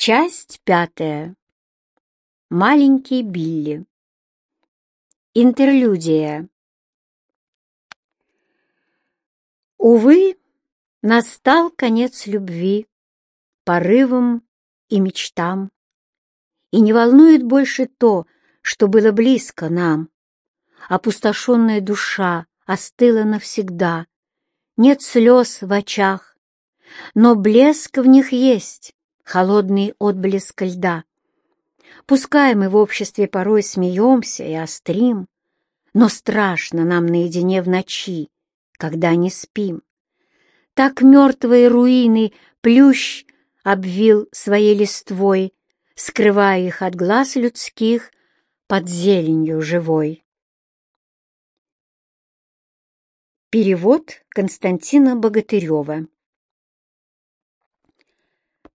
Часть пятая. Маленький Билли. Интерлюдия. Увы, настал конец любви, порывам и мечтам, и не волнует больше то, что было близко нам. Опустошенная душа остыла навсегда, нет слез в очах, но блеск в них есть, холодный отблеск льда. Пускай мы в обществе порой смеемся и острим, но страшно нам наедине в ночи, когда не спим. Так мертвые руины плющ обвил своей листвой, скрывая их от глаз людских под зеленью живой. Перевод Константина Богатырева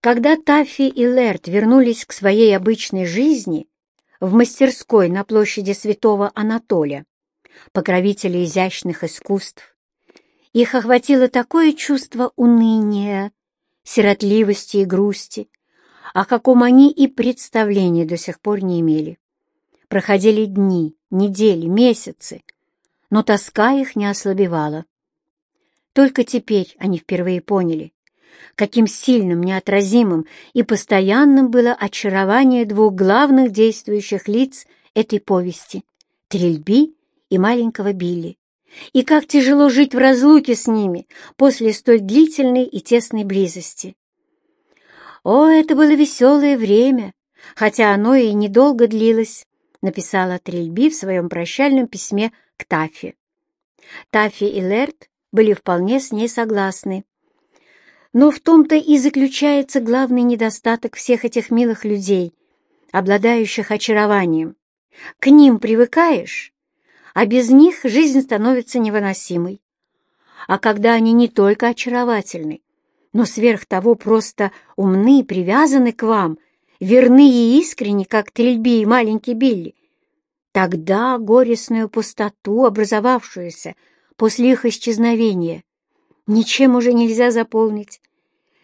Когда Таффи и Лерт вернулись к своей обычной жизни в мастерской на площади Святого Анатолия, покровителя изящных искусств, их охватило такое чувство уныния, сиротливости и грусти, о каком они и представления до сих пор не имели. Проходили дни, недели, месяцы, но тоска их не ослабевала. Только теперь они впервые поняли, каким сильным, неотразимым и постоянным было очарование двух главных действующих лиц этой повести — Трильби и маленького Билли, и как тяжело жить в разлуке с ними после столь длительной и тесной близости. «О, это было веселое время, хотя оно и недолго длилось», написала Трильби в своем прощальном письме к Таффи. Таффи и Лерт были вполне с ней согласны. Но в том-то и заключается главный недостаток всех этих милых людей, обладающих очарованием. К ним привыкаешь, а без них жизнь становится невыносимой. А когда они не только очаровательны, но сверх того просто умны и привязаны к вам, верны и искренни, как Трильби и маленький Билли, Тогда горестную пустоту, образовавшуюся после их исчезновения, ничем уже нельзя заполнить,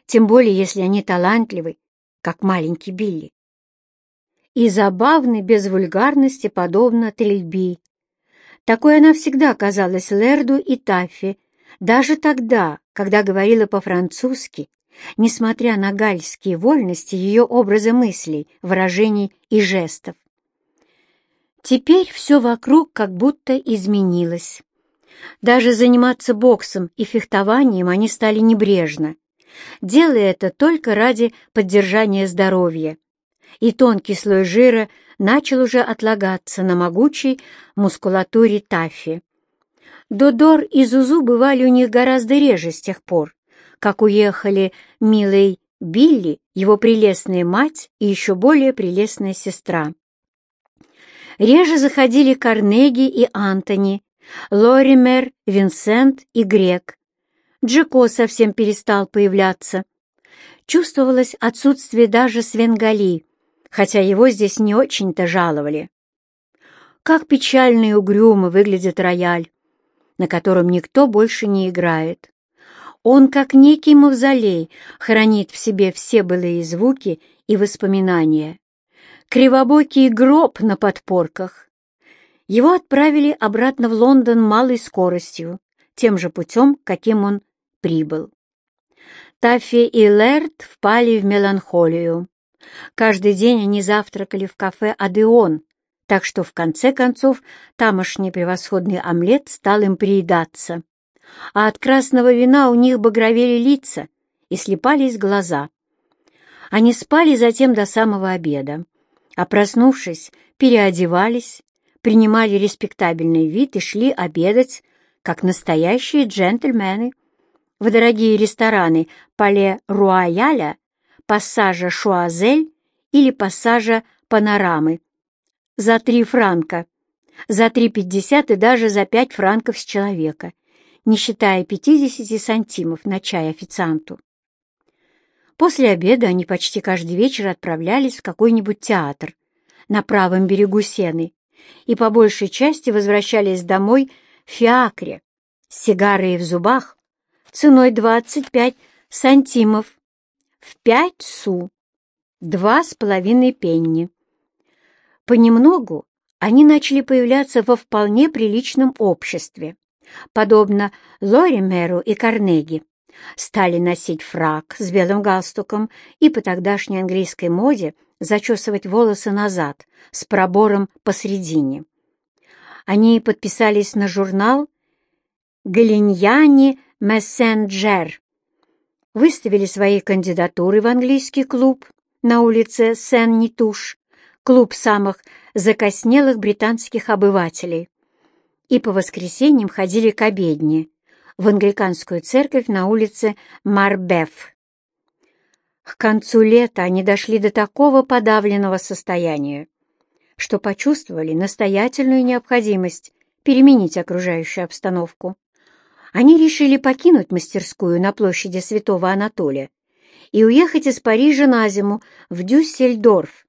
тем более если они талантливы, как маленький Билли. И забавны без вульгарности, подобно Трильби. Такой она всегда казалась Лерду и Таффи, даже тогда, когда говорила по-французски, несмотря на гальские вольности ее образа мыслей, выражений и жестов. Теперь все вокруг как будто изменилось. Даже заниматься боксом и фехтованием они стали небрежно, делая это только ради поддержания здоровья. И тонкий слой жира начал уже отлагаться на могучей мускулатуре Таффи. Додор и Зузу бывали у них гораздо реже с тех пор, как уехали милый Билли, его прелестная мать и еще более прелестная сестра. Реже заходили Карнеги и Антони, Лоример, Винсент и Грек. Джеко совсем перестал появляться. Чувствовалось отсутствие даже Свенгали, хотя его здесь не очень-то жаловали. Как печально и угрюмо выглядит рояль, на котором никто больше не играет. Он, как некий мавзолей, хранит в себе все былые звуки и воспоминания кривобокий гроб на подпорках. Его отправили обратно в Лондон малой скоростью, тем же путем, каким он прибыл. Таффи и Лерт впали в меланхолию. Каждый день они завтракали в кафе «Адеон», так что в конце концов тамошний превосходный омлет стал им приедаться. А от красного вина у них багровели лица и слепались глаза. Они спали затем до самого обеда а проснувшись, переодевались, принимали респектабельный вид и шли обедать, как настоящие джентльмены, в дорогие рестораны Пале Руаяля, пассажа Шуазель или пассажа Панорамы. За три франка, за три пятьдесят и даже за пять франков с человека, не считая пятидесяти сантимов на чай официанту. После обеда они почти каждый вечер отправлялись в какой-нибудь театр на правом берегу Сены и по большей части возвращались домой в фиакре с сигарой в зубах ценой 25 сантимов в 5 су. два с половиной пенни. Понемногу они начали появляться во вполне приличном обществе, подобно Лоримеру и Карнеги. Стали носить фрак с белым галстуком и по тогдашней английской моде зачесывать волосы назад с пробором посредине. Они подписались на журнал «Галиньяни Мессенджер», выставили свои кандидатуры в английский клуб на улице Сен-Нитуш, клуб самых закоснелых британских обывателей, и по воскресеньям ходили к обедне в англиканскую церковь на улице Марбеф. К концу лета они дошли до такого подавленного состояния, что почувствовали настоятельную необходимость переменить окружающую обстановку. Они решили покинуть мастерскую на площади Святого Анатолия и уехать из Парижа на зиму в Дюссельдорф.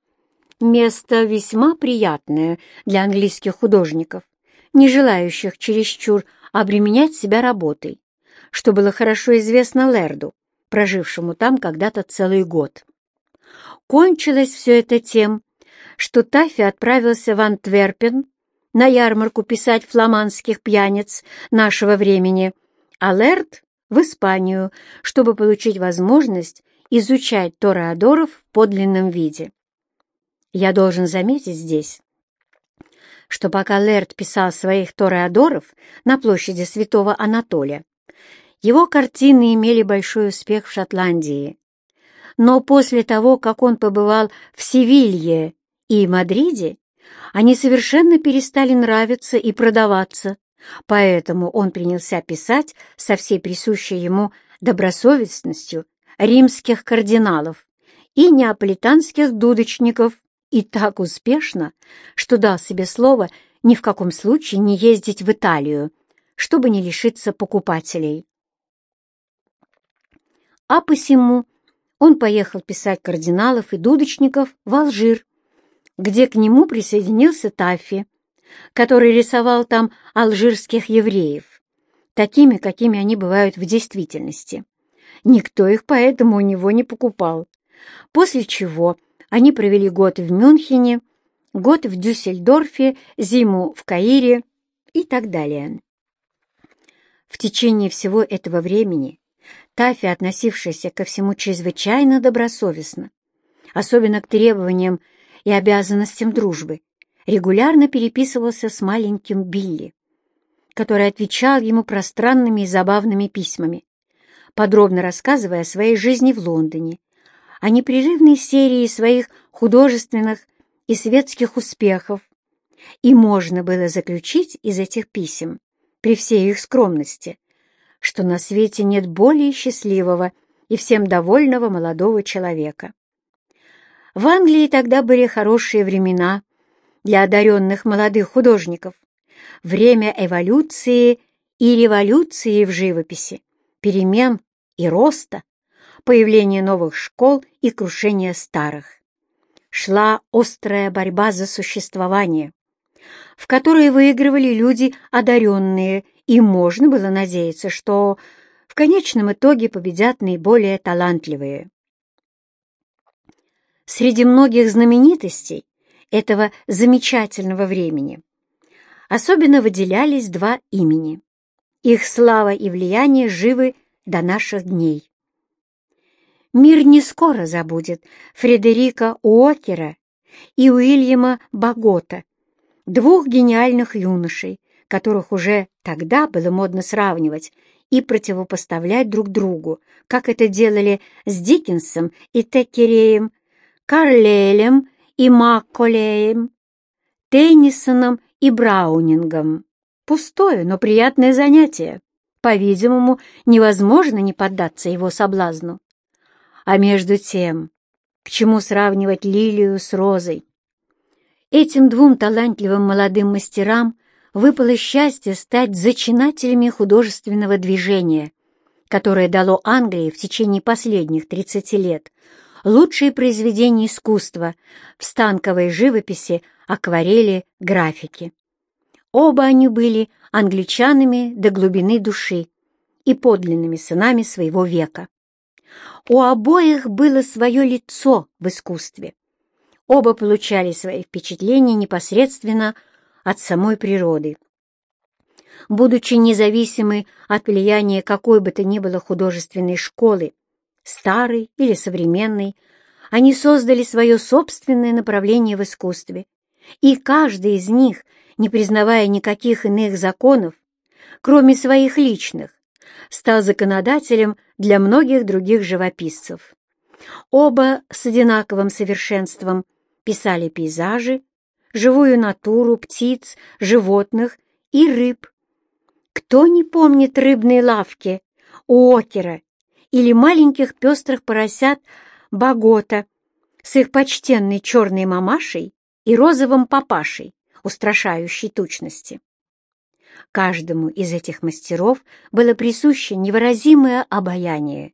Место весьма приятное для английских художников, не желающих чересчур обременять себя работой, что было хорошо известно Лерду, прожившему там когда-то целый год. Кончилось все это тем, что Таффи отправился в Антверпен на ярмарку писать фламандских пьяниц нашего времени, а Лерд — в Испанию, чтобы получить возможность изучать тореадоров в подлинном виде. Я должен заметить здесь, что пока Лерд писал своих тореадоров на площади Святого Анатолия, его картины имели большой успех в Шотландии. Но после того, как он побывал в Севилье и Мадриде, они совершенно перестали нравиться и продаваться, поэтому он принялся писать со всей присущей ему добросовестностью римских кардиналов и неаполитанских дудочников и так успешно, что дал себе слово ни в каком случае не ездить в Италию, чтобы не лишиться покупателей. А посему он поехал писать кардиналов и дудочников в Алжир, где к нему присоединился Таффи, который рисовал там алжирских евреев, такими, какими они бывают в действительности. Никто их поэтому у него не покупал, после чего они провели год в Мюнхене, год в Дюссельдорфе, зиму в Каире и так далее. В течение всего этого времени Тафи, относившийся ко всему чрезвычайно добросовестно, особенно к требованиям и обязанностям дружбы, регулярно переписывался с маленьким Билли, который отвечал ему пространными и забавными письмами, подробно рассказывая о своей жизни в Лондоне, о непрерывной серии своих художественных и светских успехов, и можно было заключить из этих писем, при всей их скромности, что на свете нет более счастливого и всем довольного молодого человека. В Англии тогда были хорошие времена для одаренных молодых художников, время эволюции и революции в живописи, перемен и роста, появление новых школ и крушение старых. Шла острая борьба за существование, в которой выигрывали люди одаренные, и можно было надеяться, что в конечном итоге победят наиболее талантливые. Среди многих знаменитостей этого замечательного времени особенно выделялись два имени. Их слава и влияние живы до наших дней. Мир не скоро забудет Фредерика Уокера и Уильяма Багота, двух гениальных юношей, которых уже тогда было модно сравнивать и противопоставлять друг другу, как это делали с Диккенсом и Теккереем, Карлейлем и Макколеем, Теннисоном и Браунингом. Пустое, но приятное занятие. По-видимому, невозможно не поддаться его соблазну. А между тем, к чему сравнивать лилию с розой? Этим двум талантливым молодым мастерам выпало счастье стать зачинателями художественного движения, которое дало Англии в течение последних 30 лет лучшие произведения искусства в станковой живописи, акварели, графике. Оба они были англичанами до глубины души и подлинными сынами своего века. У обоих было свое лицо в искусстве. Оба получали свои впечатления непосредственно от самой природы. Будучи независимы от влияния какой бы то ни было художественной школы, старой или современной, они создали свое собственное направление в искусстве, и каждый из них, не признавая никаких иных законов, кроме своих личных, стал законодателем для многих других живописцев. Оба с одинаковым совершенством писали пейзажи, живую натуру, птиц, животных и рыб. Кто не помнит рыбные лавки Уокера или маленьких пестрых поросят Багота с их почтенной черной мамашей и розовым папашей, устрашающей тучности? Каждому из этих мастеров было присуще невыразимое обаяние.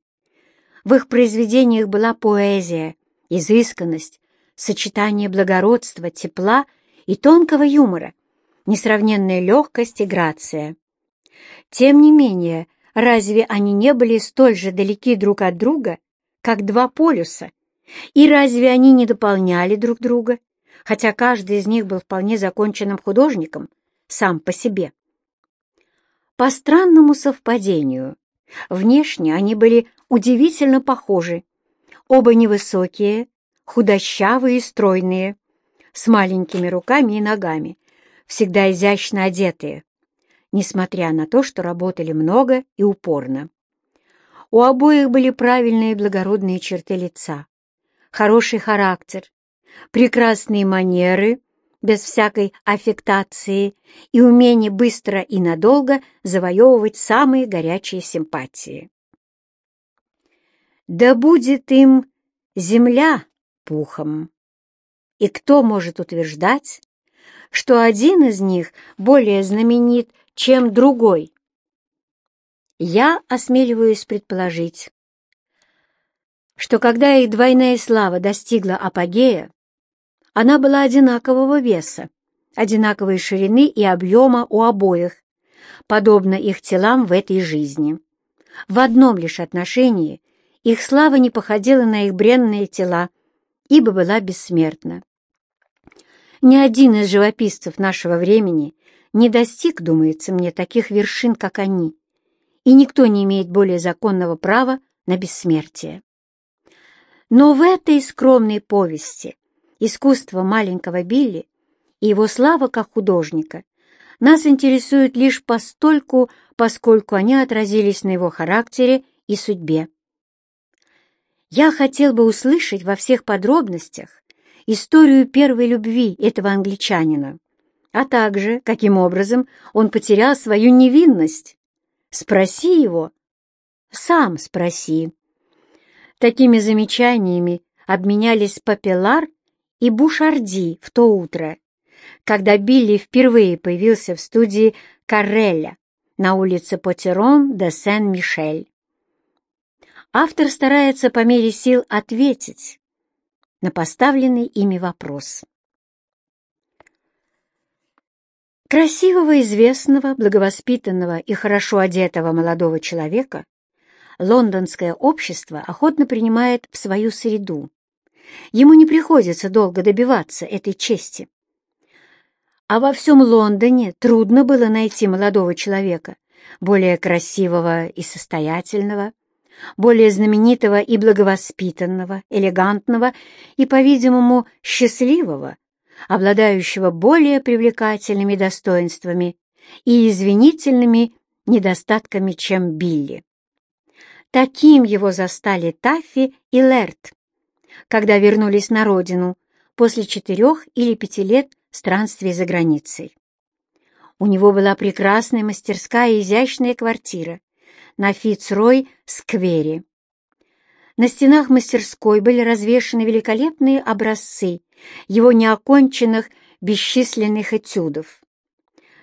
В их произведениях была поэзия, изысканность, сочетание благородства, тепла и тонкого юмора, несравненная легкость и грация. Тем не менее, разве они не были столь же далеки друг от друга, как два полюса? И разве они не дополняли друг друга, хотя каждый из них был вполне законченным художником сам по себе? По странному совпадению, внешне они были удивительно похожи. Оба невысокие, худощавые и стройные, с маленькими руками и ногами, всегда изящно одетые, несмотря на то, что работали много и упорно. У обоих были правильные благородные черты лица, хороший характер, прекрасные манеры без всякой аффектации и умение быстро и надолго завоевывать самые горячие симпатии. Да будет им земля пухом. И кто может утверждать, что один из них более знаменит, чем другой? Я осмеливаюсь предположить, что когда их двойная слава достигла апогея, она была одинакового веса, одинаковой ширины и объема у обоих, подобно их телам в этой жизни. В одном лишь отношении их слава не походила на их бренные тела, ибо была бессмертна. Ни один из живописцев нашего времени не достиг, думается мне, таких вершин, как они, и никто не имеет более законного права на бессмертие. Но в этой скромной повести искусство маленького Билли и его слава как художника нас интересуют лишь постольку, поскольку они отразились на его характере и судьбе. Я хотел бы услышать во всех подробностях историю первой любви этого англичанина, а также, каким образом он потерял свою невинность. Спроси его. Сам спроси. Такими замечаниями обменялись Папеллар и Бушарди в то утро, когда Билли впервые появился в студии Карреля на улице Потерон де Сен-Мишель. Автор старается по мере сил ответить на поставленный ими вопрос. Красивого, известного, благовоспитанного и хорошо одетого молодого человека лондонское общество охотно принимает в свою среду, Ему не приходится долго добиваться этой чести. А во всем Лондоне трудно было найти молодого человека, более красивого и состоятельного, более знаменитого и благовоспитанного, элегантного и, по-видимому, счастливого, обладающего более привлекательными достоинствами и извинительными недостатками, чем Билли. Таким его застали Таффи и Лерт, когда вернулись на родину после четырех или пяти лет странствий за границей. У него была прекрасная мастерская и изящная квартира на Фицрой-сквере. На стенах мастерской были развешаны великолепные образцы его неоконченных бесчисленных этюдов.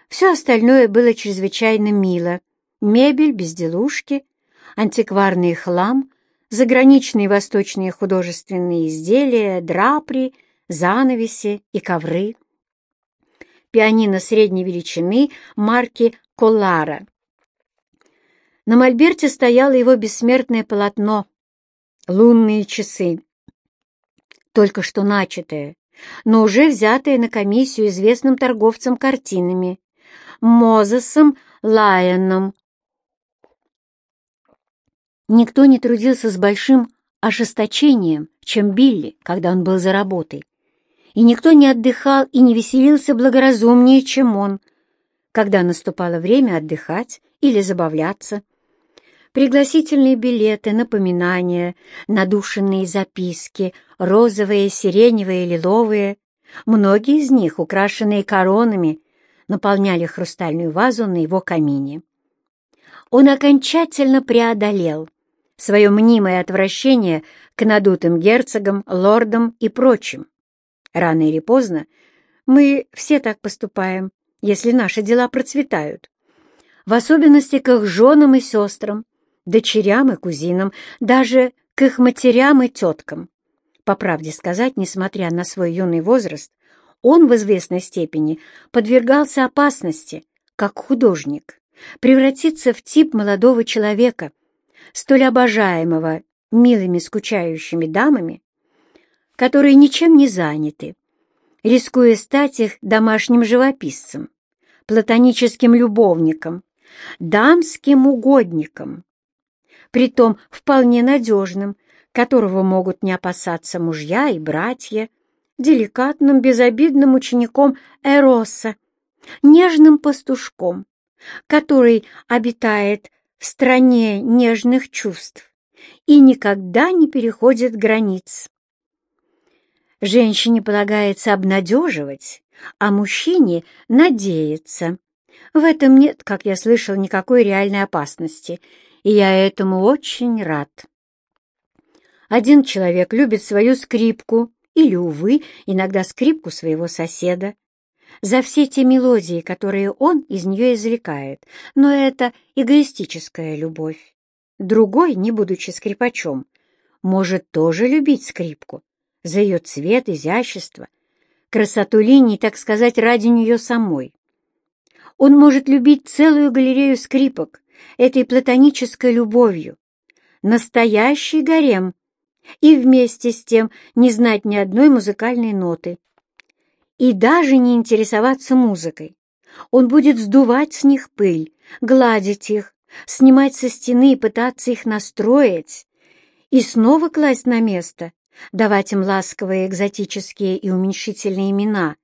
Все остальное было чрезвычайно мило. Мебель, безделушки, антикварный хлам, заграничные восточные художественные изделия, драпри, занавеси и ковры. Пианино средней величины марки Коллара. На мольберте стояло его бессмертное полотно лунные часы, только что начатое, но уже взятое на комиссию известным торговцем картинами, Мозесом Лайоном. Никто не трудился с большим ожесточением, чем Билли, когда он был за работой, и никто не отдыхал и не веселился благоразумнее, чем он, когда наступало время отдыхать или забавляться. Пригласительные билеты, напоминания, надушенные записки, розовые, сиреневые, лиловые, многие из них, украшенные коронами, наполняли хрустальную вазу на его камине. Он окончательно преодолел свое мнимое отвращение к надутым герцогам, лордам и прочим. Рано или поздно мы все так поступаем, если наши дела процветают. В особенности к их женам и сестрам, дочерям и кузинам, даже к их матерям и теткам. По правде сказать, несмотря на свой юный возраст, он в известной степени подвергался опасности, как художник, превратиться в тип молодого человека, столь обожаемого милыми скучающими дамами, которые ничем не заняты, рискуя стать их домашним живописцем, платоническим любовником, дамским угодником, притом вполне надежным, которого могут не опасаться мужья и братья, деликатным, безобидным учеником Эроса, нежным пастушком, который обитает в стране нежных чувств и никогда не переходит границ. Женщине полагается обнадеживать, а мужчине — надеяться. В этом нет, как я слышал, никакой реальной опасности — и я этому очень рад. Один человек любит свою скрипку или, увы, иногда скрипку своего соседа, за все те мелодии, которые он из нее извлекает, но это эгоистическая любовь. Другой, не будучи скрипачом, может тоже любить скрипку за ее цвет, изящество, красоту линий, так сказать, ради нее самой. Он может любить целую галерею скрипок, этой платонической любовью, настоящий гарем, и вместе с тем не знать ни одной музыкальной ноты. И даже не интересоваться музыкой. Он будет сдувать с них пыль, гладить их, снимать со стены и пытаться их настроить, и снова класть на место, давать им ласковые экзотические и уменьшительные имена.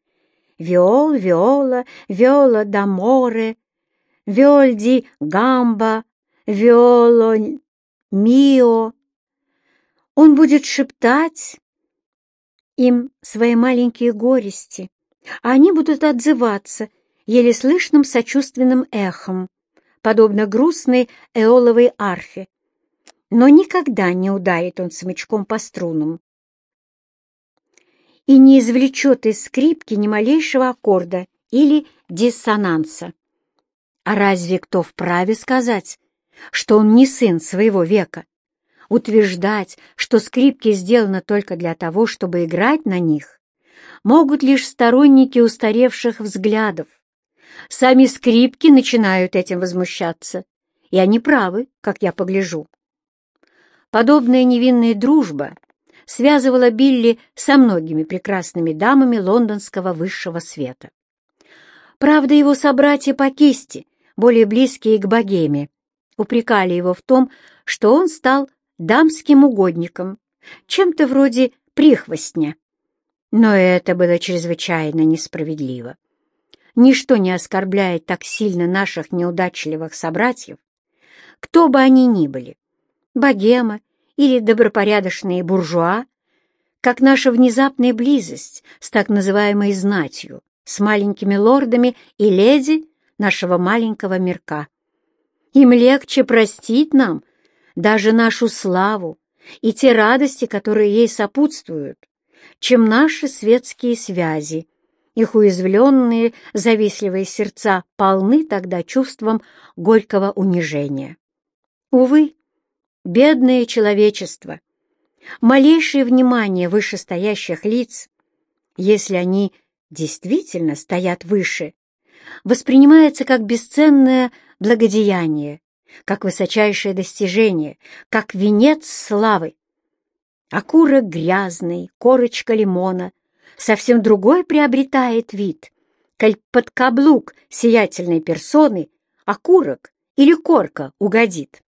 Виол, виола, виола даморе, Виольди гамба, виоло мио. Он будет шептать им свои маленькие горести, а они будут отзываться еле слышным сочувственным эхом, подобно грустной эоловой арфе. Но никогда не ударит он смычком по струнам и не извлечет из скрипки ни малейшего аккорда или диссонанса. А разве кто вправе сказать, что он не сын своего века? Утверждать, что скрипки сделаны только для того, чтобы играть на них, могут лишь сторонники устаревших взглядов. Сами скрипки начинают этим возмущаться, и они правы, как я погляжу. Подобная невинная дружба связывала Билли со многими прекрасными дамами лондонского высшего света. Правда, его собратья по кисти более близкие к богеме, упрекали его в том, что он стал дамским угодником, чем-то вроде прихвостня. Но это было чрезвычайно несправедливо. Ничто не оскорбляет так сильно наших неудачливых собратьев, кто бы они ни были, богема или добропорядочные буржуа, как наша внезапная близость с так называемой знатью, с маленькими лордами и леди нашего маленького мирка. Им легче простить нам даже нашу славу и те радости, которые ей сопутствуют, чем наши светские связи. Их уязвленные, завистливые сердца полны тогда чувством горького унижения. Увы, бедное человечество, малейшее внимание вышестоящих лиц, если они действительно стоят выше, воспринимается как бесценное благодеяние, как высочайшее достижение, как венец славы. Окурок грязный, корочка лимона совсем другой приобретает вид, коль под каблук сиятельной персоны окурок или корка угодит.